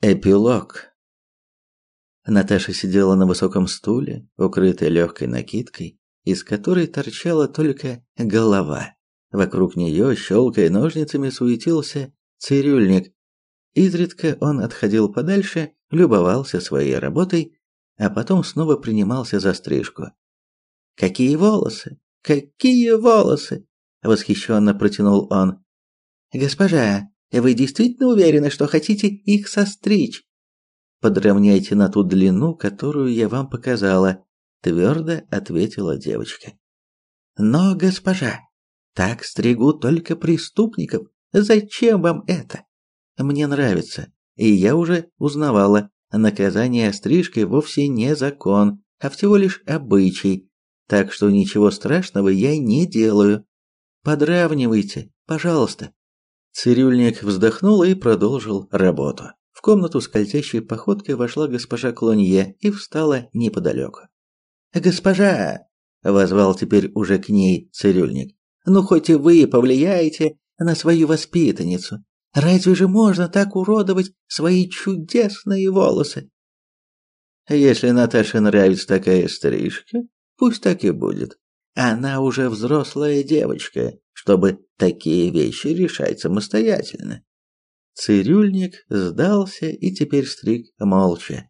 Эпилог. Наташа сидела на высоком стуле, укрытая легкой накидкой, из которой торчала только голова. Вокруг нее, щелкая ножницами, суетился цирюльник. Изредка он отходил подальше, любовался своей работой, а потом снова принимался за стрижку. «Какие волосы! Какие волосы!» — восхищенно протянул он. «Госпожа, вы действительно уверены, что хотите их состричь? Подровняйте на ту длину, которую я вам показала, твердо ответила девочка. Но, госпожа, так стригут только преступников. Зачем вам это? Мне нравится, и я уже узнавала, наказание стрижкой вовсе не закон, а всего лишь обычай, так что ничего страшного я не делаю. Подравнивайте, пожалуйста. Цирюльник вздохнул и продолжил работу. В комнату скользящей походкой вошла госпожа Клонье и встала неподалеку. «Госпожа!» – возвал теперь уже к ней цирюльник. «Ну, хоть и вы повлияете на свою воспитанницу. Разве же можно так уродовать свои чудесные волосы?» «Если Наташе нравится такая стрижка, пусть так и будет. Она уже взрослая девочка, чтобы такие вещи решать самостоятельно. Цирюльник сдался и теперь стриг молча.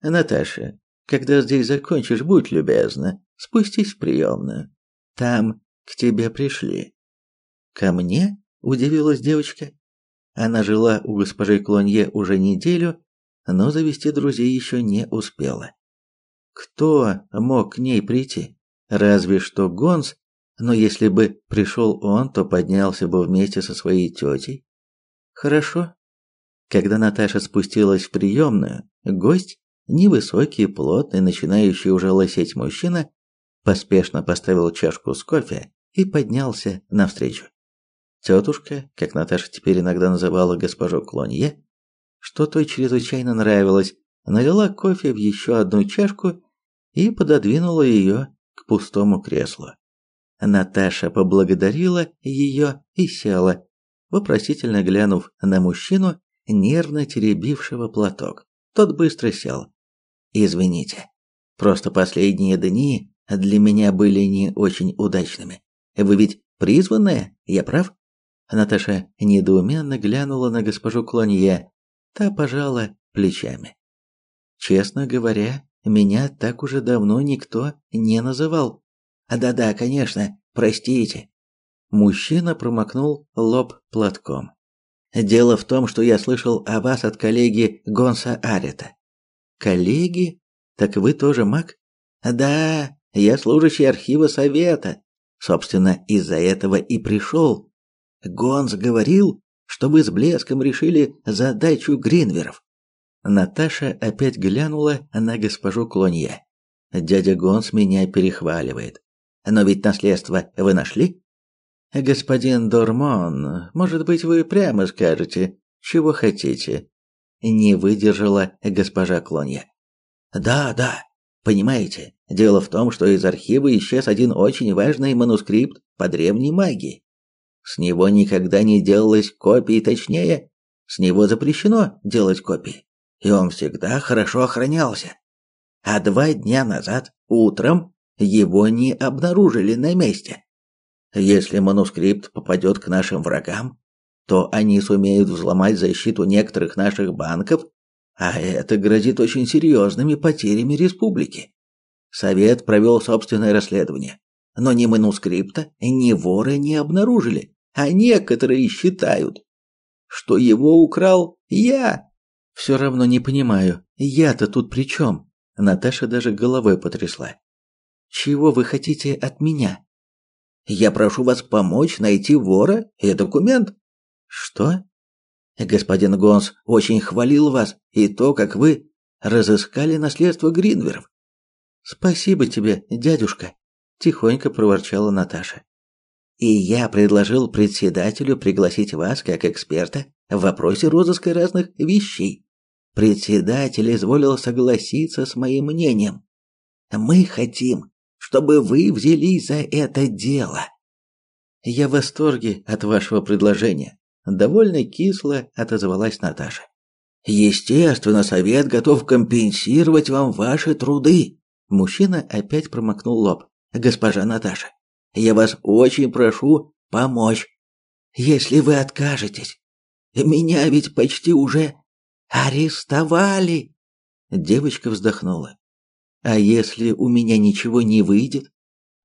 Наташа, когда здесь закончишь, будь любезна, спустись в приемную. Там к тебе пришли. Ко мне? удивилась девочка. Она жила у госпожи Клонье уже неделю, но завести друзей еще не успела. Кто мог к ней прийти? Разве что Гонс но если бы пришел он, то поднялся бы вместе со своей тетей. Хорошо. Когда Наташа спустилась в приемную, гость, невысокий, плотный, начинающий уже лысеть мужчина, поспешно поставил чашку с кофе и поднялся навстречу. Тетушка, как Наташа теперь иногда называла госпожу Клонье, что той чрезвычайно нравилось, налила кофе в еще одну чашку и пододвинула ее к пустому креслу. Наташа поблагодарила ее и села, вопросительно глянув на мужчину, нервно теребившего платок. Тот быстро сел. «Извините, просто последние дни для меня были не очень удачными. Вы ведь призванная, я прав?» Наташа недоуменно глянула на госпожу Клонье. Та пожала плечами. «Честно говоря, меня так уже давно никто не называл. Да-да, конечно, простите. Мужчина промокнул лоб платком. Дело в том, что я слышал о вас от коллеги Гонса Арета. Коллеги? Так вы тоже маг? Да, я служащий архива совета. Собственно, из-за этого и пришел. Гонс говорил, что вы с блеском решили задачу Гринверов. Наташа опять глянула на госпожу Клонье. Дядя Гонс меня перехваливает. Но ведь наследство вы нашли? Господин Дормон, может быть, вы прямо скажете, чего хотите? Не выдержала госпожа Клонья. Да, да. Понимаете, дело в том, что из архива исчез один очень важный манускрипт по древней магии. С него никогда не делалось копий, точнее, с него запрещено делать копии, и он всегда хорошо охранялся. А два дня назад, утром, его не обнаружили на месте. Если манускрипт попадет к нашим врагам, то они сумеют взломать защиту некоторых наших банков, а это грозит очень серьезными потерями республики. Совет провел собственное расследование, но ни манускрипта, ни воры не обнаружили, а некоторые считают, что его украл я. Все равно не понимаю, я-то тут при чем? Наташа даже головой потрясла. Чего вы хотите от меня? Я прошу вас помочь найти вора и документ. Что? Господин Гонс очень хвалил вас и то, как вы разыскали наследство Гринверов. Спасибо тебе, дядюшка, тихонько проворчала Наташа. И я предложил председателю пригласить вас как эксперта в вопросе розыска разных вещей. Председатель изволил согласиться с моим мнением. Мы хотим чтобы вы взялись за это дело. Я в восторге от вашего предложения, довольно кисло отозвалась Наташа. Естественно, совет готов компенсировать вам ваши труды. Мужчина опять промокнул лоб. Госпожа Наташа, я вас очень прошу помочь. Если вы откажетесь, меня ведь почти уже арестовали. Девочка вздохнула. А если у меня ничего не выйдет?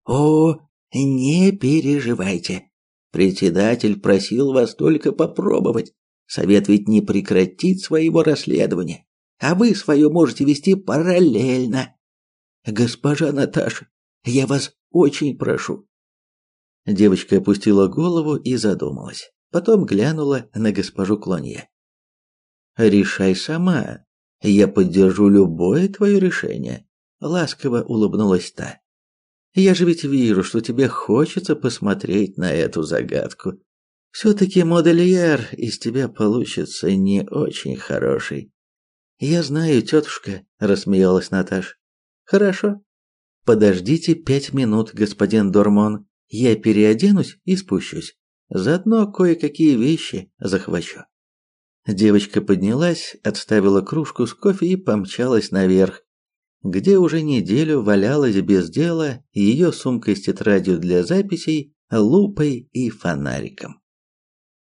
О, не переживайте. Председатель просил вас только попробовать. Совет ведь не прекратит своего расследования, а вы свое можете вести параллельно. Госпожа Наташа, я вас очень прошу. Девочка опустила голову и задумалась. Потом глянула на госпожу Клонье. Решай сама. Я поддержу любое твое решение, ласково улыбнулась та. Я же ведь вижу, что тебе хочется посмотреть на эту загадку. Все-таки модельер из тебя получится не очень хороший. Я знаю, тетушка, рассмеялась Наташ. Хорошо. Подождите пять минут, господин Дормон. Я переоденусь и спущусь. Заодно кое-какие вещи захвачу. Девочка поднялась, отставила кружку с кофе и помчалась наверх, где уже неделю валялась без дела ее сумка с тетрадью для записей, лупой и фонариком.